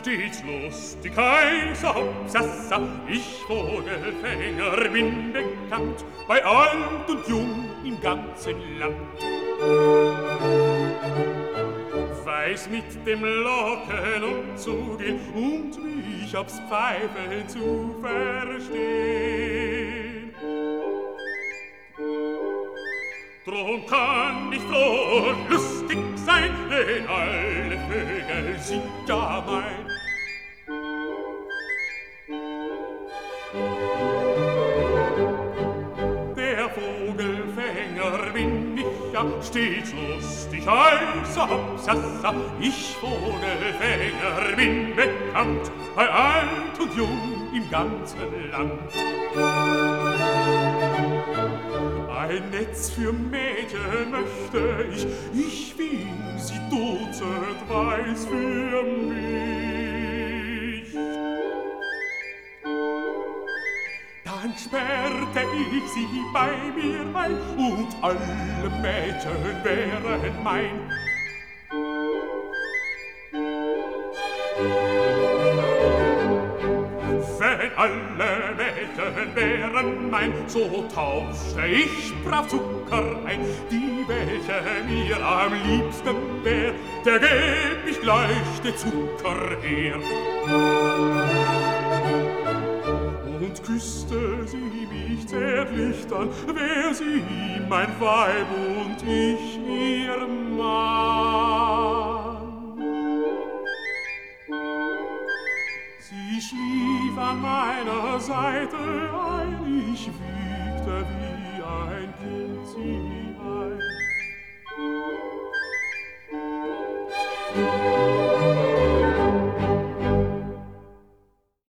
Stets lustig heißer Hopsassa, ich Vogelfänger bin bekannt, bei alt und jung im ganzen Land. Weiß mit dem Locken umzugehen und mich aufs Pfeifen zu verstehen. Drum kann ich froh lustig sein, denn alle Vögel sind ja mein. Der Vogelfänger bin ich ja stets lustig, heißer Hopsassa, ich Vogelfänger bin bekannt, bei alt und jung im ganzen Land. Ein Netz für Mädchen möchte ich, ich will sie dutzend weiß für mich. Dann sperrte ich sie bei mir ein und alle Mädchen wären mein. Alle Mädchen wären mein, so tauschte ich brav Zucker ein. Die, welche mir am liebsten wär, der gäb ich gleich den Zucker her. Und küsste sie mich zärtlich dann, wär sie mein Weib und ich ihr Mann. Sie schlief an meiner Seite ein, ich wiegte wie ein Kind sie ein.